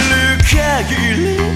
Gülü kegülü